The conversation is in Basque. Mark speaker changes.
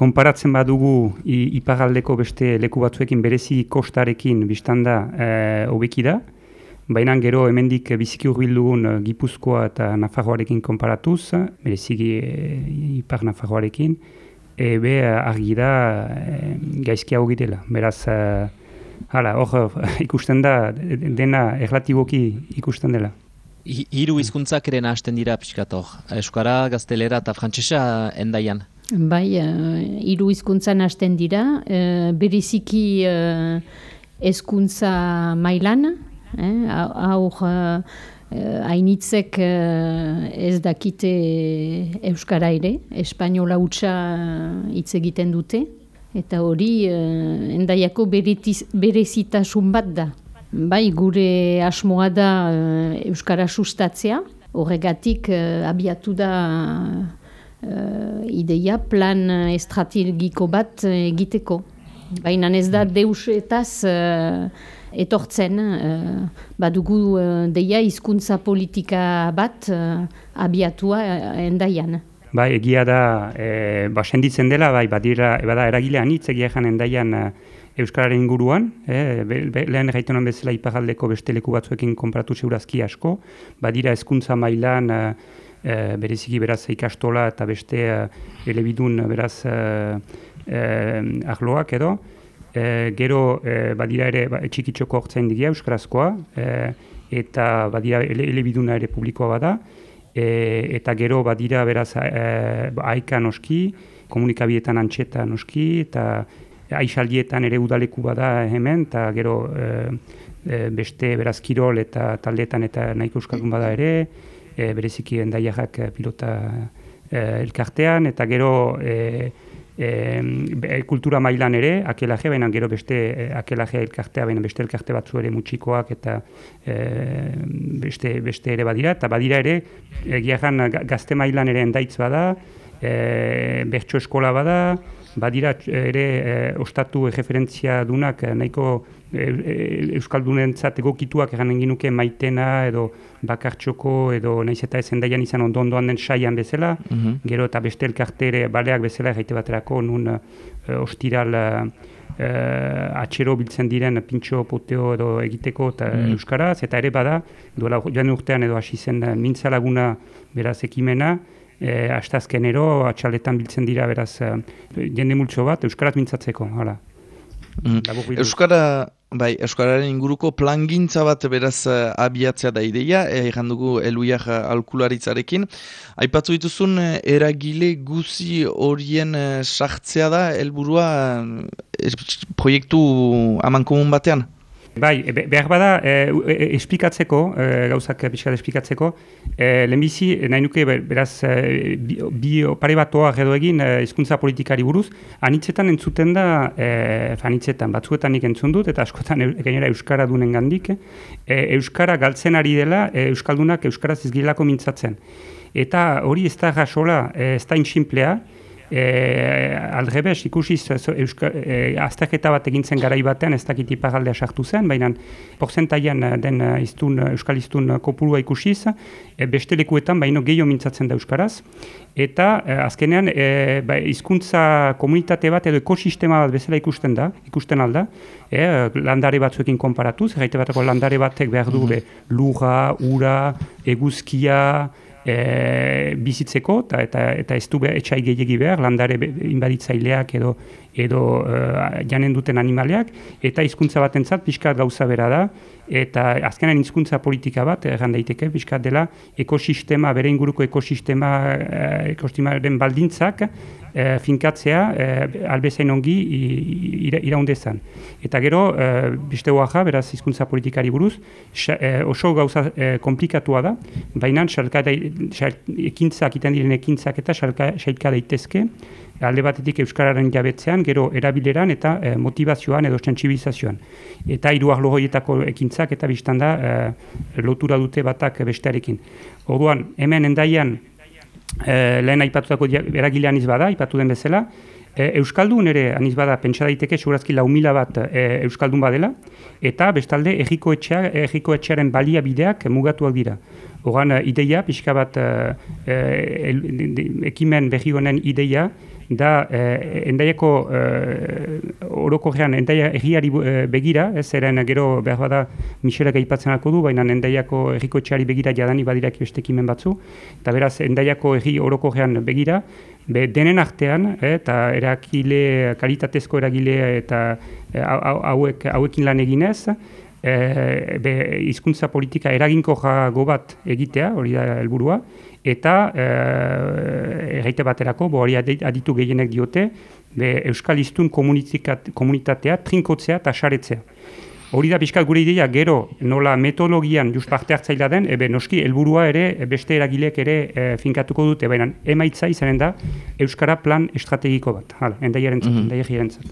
Speaker 1: konparatzen badugu iparaldeko beste leku batzuekin berezi kostarekin biztanda e, hobeki da, baina gero hemendik biziki hurbil dugun Gipuzkoa eta Nafarroarekin konparatuz, bereziki e, ipar Nafarroarekin, ebe argi da e, gaizki hau dela. Beraz, e, hala, hor ikusten da, dena erlatiboki ikusten dela.
Speaker 2: Hiru hizkuntzak ere hasten dira pixkator. Euskara, gaztelera eta frantsesa endaian.
Speaker 3: Bai, hiru uh, hizkuntzan hasten dira. Beriziki uh, hezkuntza mailan, eh? aur hainitzek ez dakite euskara ere, espainola hutsa hitz egiten dute, eta hori endaiako berezitasun bat da. Bai, gure asmoa da Euskara sustatzea, horregatik abiatu da ideia plan estrategiko bat egiteko. Baina ez da deus etaz etortzen, uh, badugu uh, deia hizkuntza politika bat uh, abiatua uh, endaian.
Speaker 1: Bai, egia da, e, ba, senditzen dela, bai, badira, bada eragilean hitz egia endaian Euskararen inguruan, eh, be, be, lehen gaiten honen bezala ipagaldeko beste leku batzuekin konpratu zeurazki asko, badira hezkuntza mailan eh, eh, bereziki beraz ikastola eta beste eh, elebidun beraz eh, eh, ahloak edo, eh, gero eh, badira ere ba, txikitxoko hortzain digia Euskarazkoa, eh, eta badira ele, elebiduna ere publikoa bada, eh, eta gero badira beraz eh, aika noski, komunikabietan antxeta noski, eta aixaldietan ere udaleku bada hemen, eta gero e, e, beste beraz kirol eta taldeetan eta nahiko euskaldun bada ere, e, bereziki endaiak pilota e, elkartean, eta gero e, e, kultura mailan ere, akelaje, baina gero beste e, akelaje elkartea, baina beste elkarte batzu ere mutxikoak eta e, beste, beste ere badira, eta badira ere, egiagan gazte mailan ere endaitz bada, e, bertso eskola bada, badira ere e, ostatu referentzia dunak nahiko e, e, euskaldunentzat egokituak egan ginuke maitena edo bakartxoko edo naiz eta ezen daian izan ondo ondoan den saian bezala, mhm. gero eta beste elkartere baleak bezala egaite baterako nun e, ostiral e, atxero biltzen diren pintxo poteo edo egiteko eta mhm. euskaraz, eta ere bada, duela joan urtean edo hasi zen mintzalaguna beraz ekimena, e, astazkenero atxaletan biltzen dira beraz e, jende multxo bat euskaraz mintzatzeko hala.
Speaker 4: Mm. Euskara bai euskararen inguruko plangintza bat beraz e, abiatzea da ideia. Egan dugu eluiak alkularitzarekin. Aipatzu dituzun eragile guzi horien sartzea da helburua proiektu aman komun batean
Speaker 1: Bai, behar bada, e, e, esplikatzeko, e, gauzak pixkat esplikatzeko, e, lehenbizi, nahi nuke, beraz, e, bi, bi pare bat toa edo egin hizkuntza politikari buruz, anitzetan entzuten da, e, anitzetan, batzuetan nik entzun dut, eta askotan e, gainera Euskara dunen gandik, e, Euskara galtzen ari dela, e, Euskaldunak Euskaraz izgilako mintzatzen. Eta hori ez da gasola, ez da inximplea, E, aldrebes, ikusiz, e, azterketa bat egintzen garai batean, ez dakit ipagaldea sartu zen, baina porzentaian den iztun, euskal iztun kopurua ikusiz, e, beste lekuetan baino gehiago mintzatzen da euskaraz, eta e, azkenean e, ba, izkuntza komunitate bat edo ekosistema bat bezala ikusten da, ikusten alda, e, landare batzuekin konparatuz, gaite batako landare batek behar du mm lura, ura, eguzkia, e, bizitzeko eta eta eta ez du etxai gehiegi behar landare inbaditzaileak edo edo uh, janen duten animaleak eta hizkuntza batentzat pixkat gauza bera da eta azkenan hizkuntza politika bat erran daiteke pixkat dela ekosistema bere inguruko ekosistema uh, ekosistemaren baldintzak uh, finkatzea uh, albezain ongi iraundezan. Eta gero, uh, beste ja, beraz hizkuntza politikari buruz, oso gauza uh, komplikatua da, baina ekintzak, iten diren ekintzak eta xalka daitezke, alde batetik euskararen jabetzean, gero erabileran eta e, motivazioan edo sentsibilizazioan. Eta hiru arlo ekintzak eta biztan da e, lotura dute batak bestearekin. Orduan, hemen endaian e, lehen aipatutako eragilean izbada, aipatu den bezala, e, Euskaldun ere aniz bada pentsa daiteke segurazki lau mila bat e, Euskaldun badela, eta bestalde egiko, etxea, egiko etxearen balia bideak mugatuak dira. Horan, ideia, pixka bat, e, ekimen behi honen ideia, da e, endaiako e, orokorrean endaia erriari begira, ez? Eren gero behar bada Michelak aipatzen du, baina endaiako erriko txari begira jadani badirak bestekimen batzu, eta beraz endaiako erri orokorrean begira, be, denen artean, eta erakile, kalitatezko eragile eta hauek, hauekin lan eginez, e, be, izkuntza politika eraginko jago bat egitea, hori da helburua, eta e, erraite baterako, bo hori aditu gehienek diote, be, Euskal Iztun komunitatea trinkotzea eta saretzea. Hori da bizkat gure ideia gero nola metodologian just parte hartzaila den, ebe noski helburua ere beste eragilek ere e, finkatuko dute, baina emaitza izanen da Euskara plan estrategiko bat, hala, endaiaren zat, mm -hmm.